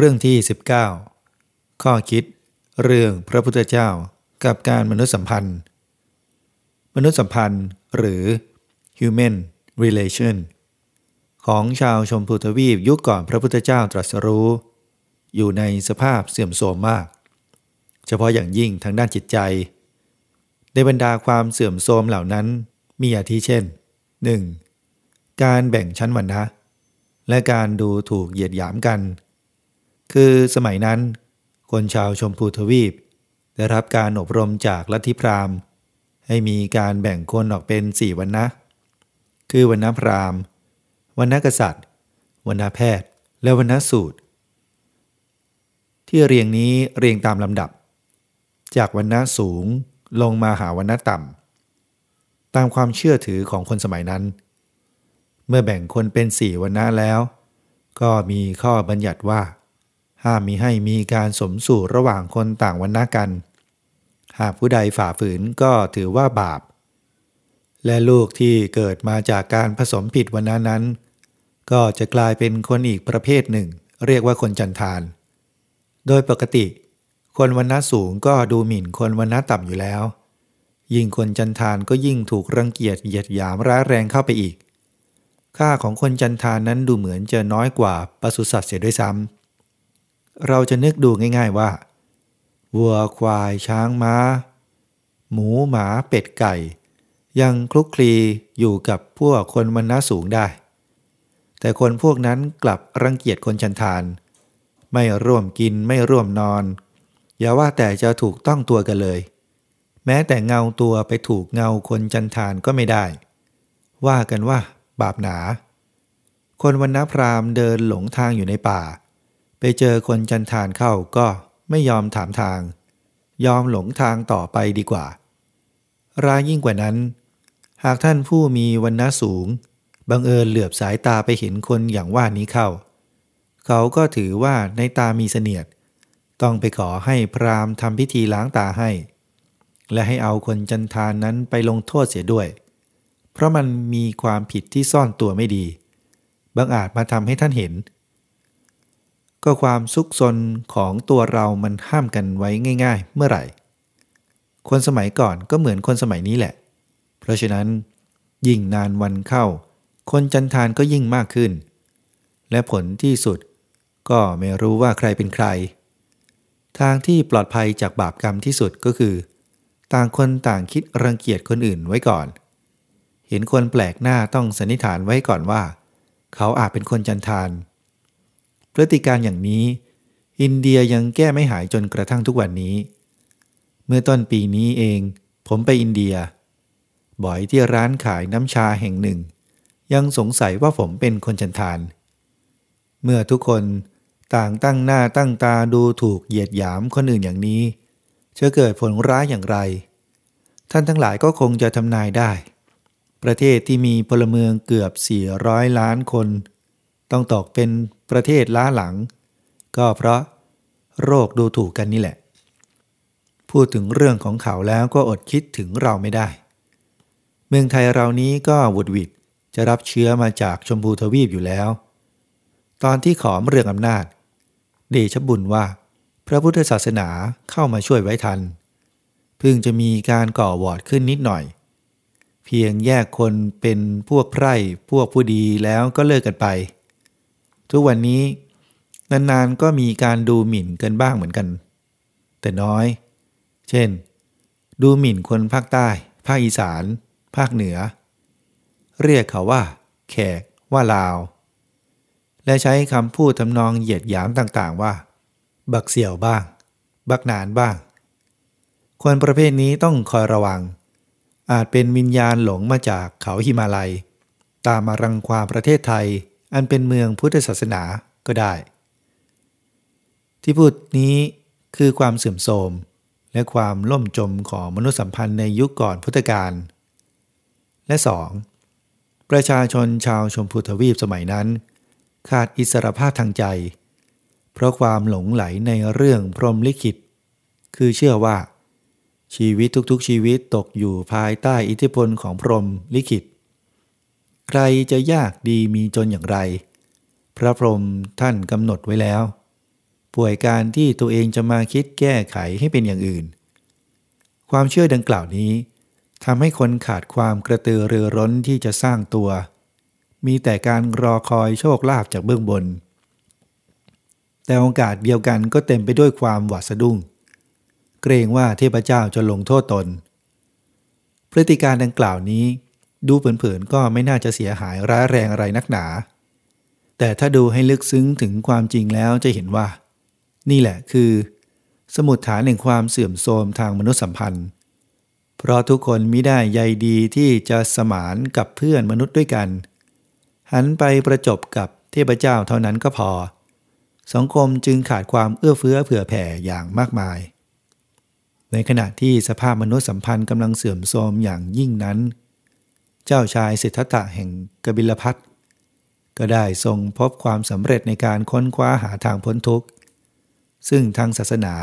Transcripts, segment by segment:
เรื่องที่ 19 ข้อคิด เรื่องพระพุทธเจ้ากับการมนุษยสัมพันธ์ มนุษยสัมพันธ์หรือ human relation ของชาวชมพูทวีปยุคก่อนพระพุทธเจ้าตรัสรู้ อยู่ในสภาพเสื่อมโทรมมาก เฉพาะอย่างยิ่งทางด้านจิตใจ ในบรรดาความเสื่อมโทรมเหล่านั้นมีอาทิเช่น 1. การแบ่งชั้นวรรณะและการดูถูกเหยียดหยามกัน คือสมัยนั้น คนชาวชมพูทวีป ได้รับการอบรมจากลัทธิพราหมณ์ ให้มีการแบ่งคนออกเป็นสี่วรรณะคือวรรณพราหมณ์วรรณกษัตริย์วรรณแพทย์ และวรรณสูตร ที่เรียงนี้เรียงตามลำดับ จากวรรณสูงลงมาหาวรรณต่ำ ตามความเชื่อถือของคนสมัยนั้น เมื่อแบ่งคนเป็นสี่วรรณะแล้ว ก็มีข้อบัญญัติว่า ห้ามมีให้มีการสมสู่ระหว่างคนต่างวรรณะกัน หากผู้ใดฝ่าฝืนก็ถือว่าบาป และลูกที่เกิดมาจากการผสมผิดวรรณะนั้น ก็จะกลายเป็นคนอีกประเภทหนึ่ง เรียกว่าคนจันทาน โดยปกติ คนวรรณะสูงก็ดูหมิ่นคนวรรณะต่ำอยู่แล้ว ยิ่งคนจันทานก็ยิ่งถูกรังเกียจเหยียดหยามร้ายแรงเข้าไปอีก ค่าของคนจันทานนั้นดูเหมือนจะน้อยกว่าปศุสัตว์เสียด้วยซ้ำ เราจะนึกดูง่ายๆว่าวัวควายช้างม้า หมูหมาเป็ดไก่ ยังคลุกคลีอยู่กับพวกคนมันนาสูงได้ แต่คนพวกนั้นกลับรังเกียจคนจันทาน ไม่ร่วมกินไม่ร่วมนอน อย่าว่าแต่จะถูกต้องตัวกันเลย แม้แต่เงาตัวไปถูกเงาคนจันทานก็ไม่ได้ ว่ากันว่า บาปหนา คนวันณพรามเดินหลงทางอยู่ในป่า ไปเจอคนจันทานเข้าก็ไม่ยอมถามทาง ยอมหลงทางต่อไปดีกว่ารายยิ่งกว่านั้น หากท่านผู้มีวันณะสูง บังเอิญเหลือบสายตาไปเห็นคนอย่างว่านี้เข้า เขาก็ถือว่าในตามีเสนียด ต้องไปขอให้พรามทำพิธีล้างตาให้ และให้เอาคนจันทานนั้นไปลงโทษเสียด้วย เพราะมันมีความผิดที่ซ่อนตัวไม่ดีบางอาจมาทำให้ท่านเห็น ก็ความซุกซนของตัวเรามันห้ามกันไว้ง่าย ๆ เมื่อไหร่ คนสมัยก่อนก็เหมือนคนสมัยนี้แหละ เพราะฉะนั้น ยิ่งนานวันเข้า คนจันทานก็ยิ่งมากขึ้น และผลที่สุด ก็ไม่รู้ว่าใครเป็นใคร ทางที่ปลอดภัยจากบาปกรรมที่สุดก็คือ ต่างคนต่างคิดรังเกียจคนอื่นไว้ก่อน เห็นคนแปลกหน้าต้องสันนิษฐานไว้ก่อนว่า เขาอาจเป็นคนจันทาน ฤติการอย่างนี้ อินเดียยังแก้ไม่หายจนกระทั่งทุกวันนี้ เมื่อต้นปีนี้เอง ผมไปอินเดีย บ่อยที่ร้านขายน้ำชาแห่งหนึ่ง ยังสงสัยว่าผมเป็นคนจันทาน เมื่อทุกคนต่างตั้งหน้าตั้งตาดูถูกเหยียดหยามคนอื่นอย่างนี้ จะเกิดผลร้ายอย่างไร ท่านทั้งหลายก็คงจะทำนายได้ ประเทศที่มีพลเมืองเกือบ 400 ล้านคน ต้องตกเป็นประเทศล้าหลัง ก็เพราะโรคดูถูกกันนี่แหละ พูดถึงเรื่องของเขาแล้วก็อดคิดถึงเราไม่ได้ เมืองไทยเรานี้ก็วุดวิดจะรับเชื้อมาจากชมพูทวีปอยู่แล้ว ตอนที่ขอมเรื่องอำนาจ เดชบุญว่า พระพุทธศาสนาเข้ามาช่วยไว้ทัน เพิ่งจะมีการก่อวอร์ดขึ้นนิดหน่อย เพียงแยกคนเป็นพวกไพร่พวกผู้ดีแล้วก็เลิกกันไป ทุกวันนี้นานๆก็มีการดูหมิ่นกันบ้างเหมือนกัน แต่น้อย เช่น ดูหมิ่นคนภาคใต้ ภาคอีสาน ภาคเหนือ เรียกเขาว่า แขกว่าลาว และใช้คำพูดทำนองเหยียดหยามต่างๆว่า บักเสี่ยวบ้าง บักนานบ้าง คนประเภทนี้ต้องคอยระวัง อาจเป็นวิญญาณหลงมาจากเขาหิมาลัย ตามมารังความประเทศไทย อันเป็นเมืองพุทธศาสนาก็ได้ ที่พูดนี้คือความเสื่อมโทรมและความล่มจมของมนุษยสัมพันธ์ในยุคก่อนพุทธกาลและ 2. ประชาชนชาวชมพูทวีปสมัยนั้น ขาดอิสรภาพทางใจ เพราะความหลงไหลในเรื่องพรหมลิขิต คือเชื่อว่า ชีวิตทุกๆชีวิตตกอยู่ภายใต้อิทธิพลของพรหมลิขิต ใครจะยากดีมีจนอย่างไร พระพรหมท่านกำหนดไว้แล้ว ป่วยการที่ตัวเองจะมาคิดแก้ไขให้เป็นอย่างอื่น ความเชื่อดังกล่าวนี้ทำให้คนขาดความกระตือรือร้นที่จะสร้างตัว มีแต่การรอคอยโชคลาภจากเบื้องบน แต่โอกาสเดียวกันก็เต็มไปด้วยความหวาดสะดุ้ง เกรงว่าเทพเจ้าจะลงโทษตน พฤติการดังกล่าวนี้ ดูเผินๆก็ไม่น่าจะเสียหายร้ายแรงอะไรนักหนา แต่ถ้าดูให้ลึกซึ้งถึงความจริงแล้วจะเห็นว่า นี่แหละคือ สมุดฐานแห่งความเสื่อมโทรมทางมนุษยสัมพันธ์ เพราะทุกคนมิได้ใยดีที่จะสมานกับเพื่อนมนุษย์ด้วยกัน หันไปประจบกับเทพเจ้าเท่านั้นก็พอ สังคมจึงขาดความเอื้อเฟื้อเผื่อแผ่อย่างมากมาย ในขณะที่สภาพมนุษยสัมพันธ์กำลังเสื่อมโทรมอย่างยิ่งนั้น เจ้าชายสิทธัตถะแห่งกบิลพัทก็ได้ทรงพบความสำเร็จในการค้นคว้าหาทางพ้นทุกข์ ซึ่งทางศาสนา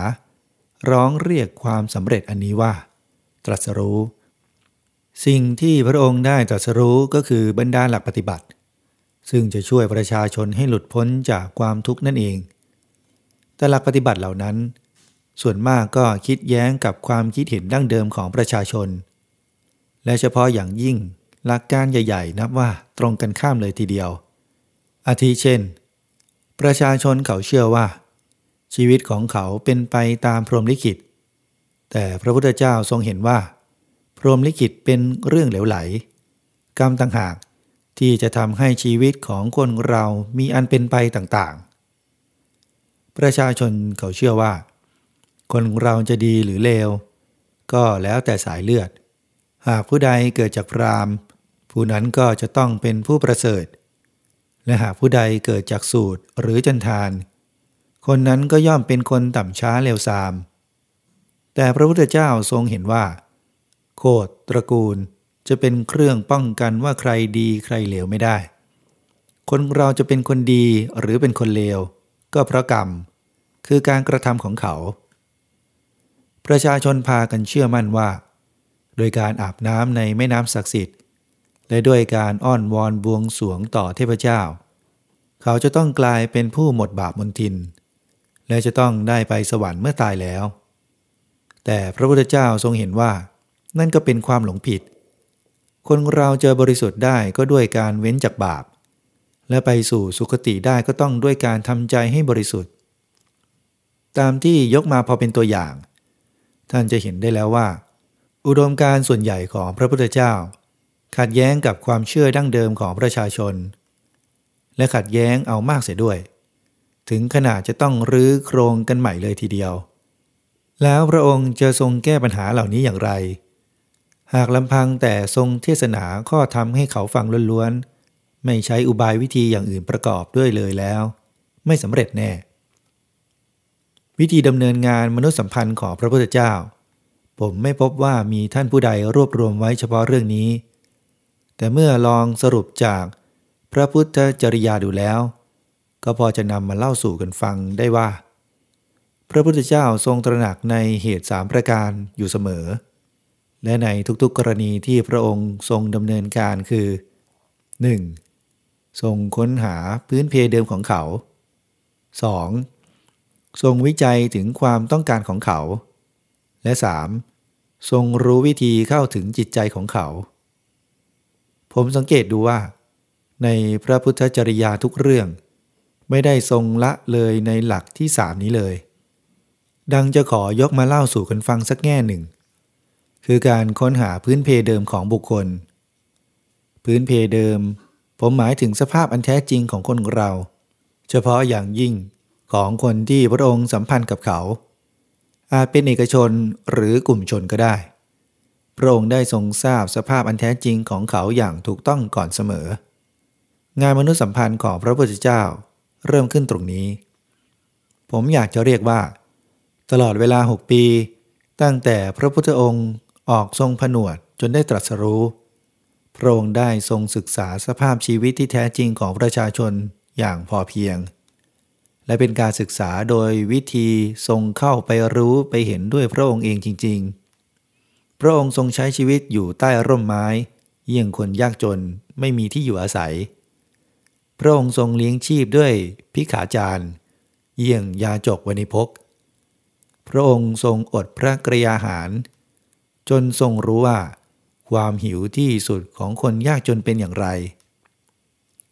ร้องเรียกความสำเร็จอันนี้ว่า ตรัสรู้ สิ่งที่พระองค์ได้ตรัสรู้ก็คือบรรดาหลักปฏิบัติ ซึ่งจะช่วยประชาชนให้หลุดพ้นจากความทุกข์นั่นเอง แต่หลักปฏิบัติเหล่านั้น ส่วนมากก็คิดแย้งกับความคิดเห็นดั้งเดิมของประชาชน และเฉพาะอย่างยิ่ง หลักการใหญ่ ๆ นับว่าตรงกันข้ามเลยทีเดียว อาทิเช่น ประชาชนเขาเชื่อว่า ชีวิตของเขาเป็นไปตามพรหมลิขิต แต่พระพุทธเจ้าทรงเห็นว่า พรหมลิขิตเป็นเรื่องเหลวไหล กรรมต่างหากที่จะทำให้ชีวิตของคนเรามีอันเป็นไปต่างๆ ประชาชนเขาเชื่อว่า คนเราจะดีหรือเลว ก็แล้วแต่สายเลือด หากผู้ใดเกิดจากพราม ผู้นั้นก็จะต้องเป็นผู้ประเสริฐ และหากผู้ใดเกิดจากสูตรหรือจันทาน คนนั้นก็ย่อมเป็นคนต่ำช้าเลวทราม แต่พระพุทธเจ้าทรงเห็นว่า โคดตระกูลจะเป็นเครื่องป้องกันว่าใครดีใครเลวไม่ได้ คนเราจะเป็นคนดีหรือเป็นคนเลว ก็เพราะกรรม คือการกระทำของเขา ประชาชนพากันเชื่อมั่นว่า โดยการอาบน้ำในแม่น้ำศักดิ์สิทธิ์ และด้วยการอ้อนวอนบวงสวงต่อเทพเจ้า เขาจะต้องกลายเป็นผู้หมดบาปมนทิน และจะต้องได้ไปสวรรค์เมื่อตายแล้ว แต่พระพุทธเจ้าทรงเห็นว่า นั่นก็เป็นความหลงผิด คนเราเจอบริสุทธิ์ได้ก็ด้วยการเว้นจากบาป และไปสู่สุคติได้ก็ต้องด้วยการทำใจให้บริสุทธิ์ ตามที่ยกมาพอเป็นตัวอย่าง ท่านจะเห็นได้แล้วว่า อุดมการส่วนใหญ่ของพระพุทธเจ้า ขัดแย้งกับความเชื่อดั้งเดิมของประชาชน และขัดแย้งเอามากเสียด้วย ถึงขนาดจะต้องรื้อโครงกันใหม่เลยทีเดียว แล้วพระองค์จะทรงแก้ปัญหาเหล่านี้อย่างไร หากลำพังแต่ทรงเทศนาข้อธรรมให้เขาฟังล้วนๆ ไม่ใช้อุบายวิธีอย่างอื่นประกอบด้วยเลยแล้ว ไม่สำเร็จแน่ วิธีดำเนินงานมนุษยสัมพันธ์ของพระพุทธเจ้าผมไม่พบว่ามีท่านผู้ใดรวบรวมไว้เฉพาะเรื่องนี้ แต่เมื่อลองสรุปจากพระพุทธจริยาดูแล้ว ก็พอจะนำมาเล่าสู่กันฟังได้ว่า พระพุทธเจ้าทรงตระหนักในเหตุสามประการอยู่เสมอ และในทุกๆกรณีที่พระองค์ทรงดำเนินการคือ 1. ทรงค้นหาพื้นเพเดิมของเขา 2. ทรงวิจัยถึงความต้องการของเขา และ 3. ทรงรู้วิธีเข้าถึงจิตใจของเขา ผมสังเกตดูว่า ในพระพุทธจริยาทุกเรื่อง ไม่ได้ทรงละเลยในหลักที่สามนี้เลย ดังจะขอยกมาเล่าสู่กันฟังสักแง่หนึ่ง คือการค้นหาพื้นเพเดิมของบุคคล พื้นเพเดิม ผมหมายถึงสภาพอันแท้จริงของคนเรา เฉพาะอย่างยิ่งของคนที่พระองค์สัมพันธ์กับเขา อาจเป็นเอกชนหรือกลุ่มชนก็ได้ พระองค์ได้ทรงทราบสภาพอันแท้จริงของเขาอย่างถูกต้องก่อนเสมอ งานมนุษยสัมพันธ์ของพระพุทธเจ้าเริ่มขึ้นตรงนี้ ผมอยากจะเรียกว่า ตลอดเวลาหกปี ตั้งแต่พระพุทธองค์ออกทรงผนวดจนได้ตรัสรู้ พระองค์ได้ทรงศึกษาสภาพชีวิตที่แท้จริงของประชาชนอย่างพอเพียง และเป็นการศึกษาโดยวิธีทรงเข้าไปรู้ไปเห็นด้วยพระองค์เองจริง ๆ พระองค์ทรงใช้ชีวิตอยู่ใต้ร่มไม้ เยี่ยงคนยากจนไม่มีที่อยู่อาศัย พระองค์ทรงเลี้ยงชีพด้วยพิขาจารย์เยี่ยงยาจกวันิพกพระองค์ทรงอดพระกรยาหาร จนทรงรู้ว่า ความหิวที่สุดของคนยากจนเป็นอย่างไร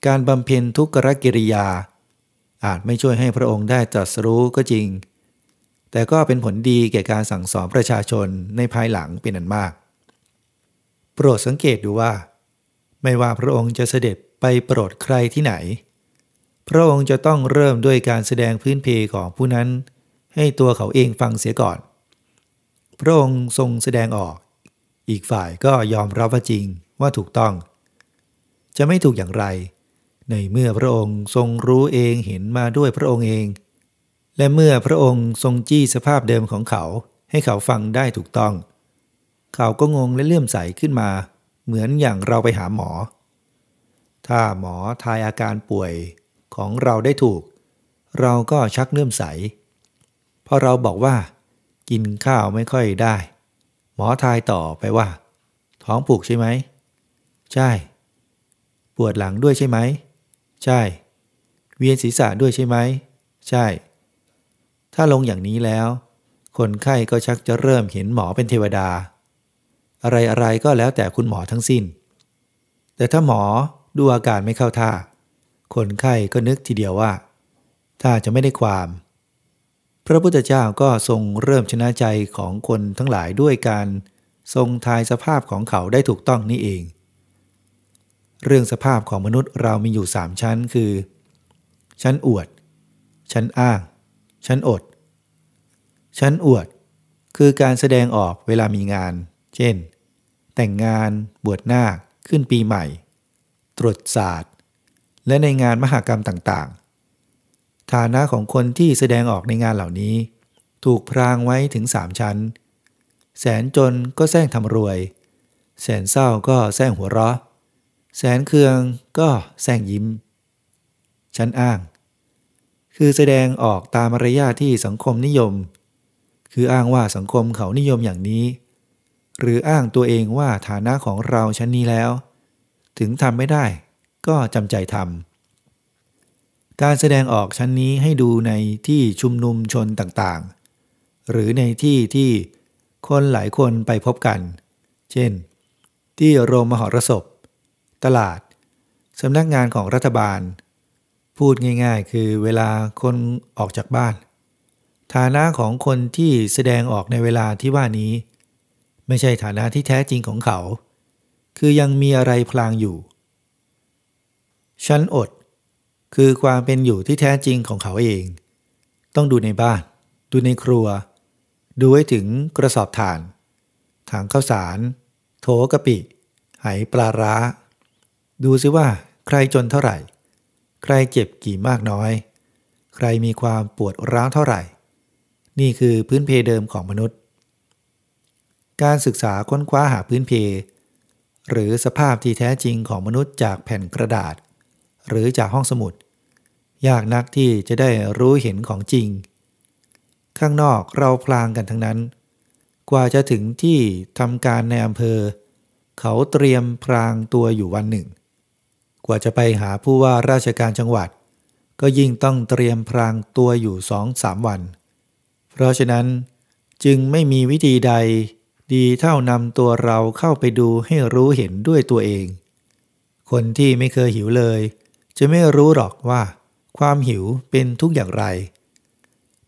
การบำเพ็ญทุกขกิริยา อาจไม่ช่วยให้พระองค์ได้ตรัสรู้ก็จริง แต่ก็เป็นผลดีแก่การสั่งสอนประชาชนในภายหลังเป็นอันมาก โปรดสังเกตดูว่า ไม่ว่าพระองค์จะเสด็จไปโปรดใครที่ไหน พระองค์จะต้องเริ่มด้วยการแสดงพื้นเพของผู้นั้น ให้ตัวเขาเองฟังเสียก่อน พระองค์ทรงแสดงออก อีกฝ่ายก็ยอมรับว่าจริงว่าถูกต้อง จะไม่ถูกอย่างไร ในเมื่อพระองค์ทรงรู้เองเห็นมาด้วยพระองค์เอง และเมื่อพระองค์ทรงจี้สภาพเดิมของเขา ให้เขาฟังได้ถูกต้อง เขาก็งงและเลื่อมใสขึ้นมา เหมือนอย่างเราไปหาหมอ ถ้าหมอทายอาการป่วยของเราได้ถูก เราก็ชักเลื่อมใสพอเราบอกว่า กินข้าวไม่ค่อยได้ หมอทายต่อไปว่า ท้องผูกใช่ไหม ใช่ ปวดหลังด้วยใช่ไหม ใช่ เวียนศีรษะด้วยใช่ไหม ใช่ ถ้าลงอย่างนี้แล้ว คนไข้ก็ชักจะเริ่มเห็นหมอเป็นเทวดา อะไรอะไรก็แล้วแต่คุณหมอทั้งสิ้น แต่ถ้าหมอดูอาการไม่เข้าท่า คนไข้ก็นึกทีเดียวว่า ถ้าจะไม่ได้ความ พระพุทธเจ้าก็ทรงเริ่มชนะใจของคนทั้งหลายด้วยการทรงทายสภาพของเขาได้ถูกต้องนี่เอง เรื่องสภาพของมนุษย์เรามีอยู่สามชั้นคือ ชั้นอวด ชั้นอ้าง ชั้นอดชั้นอวด คือการแสดงออกเวลามีงาน เช่น แต่งงาน บวชนาค ขึ้นปีใหม่ ตรวจศาสตร์ และในงานมหากรรมต่างๆ ฐานะของคนที่แสดงออกในงานเหล่านี้ ถูกพรางไว้ถึงสามชั้น แสนจนก็แซงทำรวย แสนเศร้าก็แซงหัวเราะ แสนเคืองก็แซงยิ้มชั้นอ้าง คือแสดงออกตามมารยาทที่สังคมนิยม คืออ้างว่าสังคมเขานิยมอย่างนี้ หรืออ้างตัวเองว่าฐานะของเราชั้นนี้แล้ว ถึงทำไม่ได้ ก็จำใจทำการแสดงออกชั้นนี้ให้ดูในที่ชุมนุมชนต่างๆ หรือในที่ที่คนหลายคนไปพบกัน เช่น ที่โรงมหรสพ ตลาดสำนักงานของรัฐบาล พูดง่าย ๆ คือเวลาคนออกจากบ้าน ฐานะของคนที่แสดงออกในเวลาที่ว่านี้ ไม่ใช่ฐานะที่แท้จริงของเขา คือยังมีอะไรพลางอยู่ ชั้นอด คือความเป็นอยู่ที่แท้จริงของเขาเอง ต้องดูในบ้าน ดูในครัว ดูไว้ถึงกระสอบถ่าน ถังข้าวสาร โถกะปิ ไหปลาร้า ดูซิว่าใครจนเท่าไหร่ ใครเจ็บกี่มากน้อย ใครมีความปวดร้าวเท่าไหร่ นี่คือพื้นเพเดิมของมนุษย์ การศึกษาค้นคว้าหาพื้นเพ หรือสภาพที่แท้จริงของมนุษย์จากแผ่นกระดาษ หรือจากห้องสมุด ยากนักที่จะได้รู้เห็นของจริง ข้างนอกเราพลางกันทั้งนั้น กว่าจะถึงที่ทำการในอำเภอ เขาเตรียมพรางตัวอยู่วันหนึ่ง กว่าจะไปหาผู้ว่าราชการจังหวัด ก็ยิ่งต้องเตรียมพรางตัวอยู่สองสามวัน เพราะฉะนั้นจึงไม่มีวิธีใดดีเท่านำตัวเราเข้าไปดูให้รู้เห็นด้วยตัวเอง คนที่ไม่เคยหิวเลย จะไม่รู้หรอกว่า ความหิวเป็นทุกอย่างไร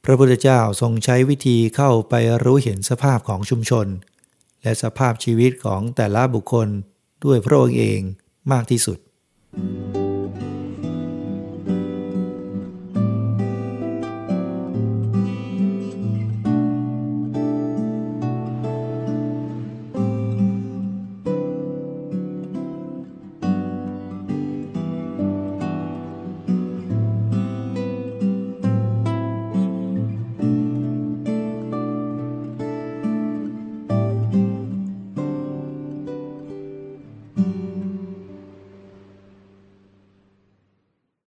พระพุทธเจ้าทรงใช้วิธีเข้าไปรู้เห็นสภาพของชุมชน และสภาพชีวิตของแต่ละบุคคลด้วยพระองค์เองมากที่สุด thank you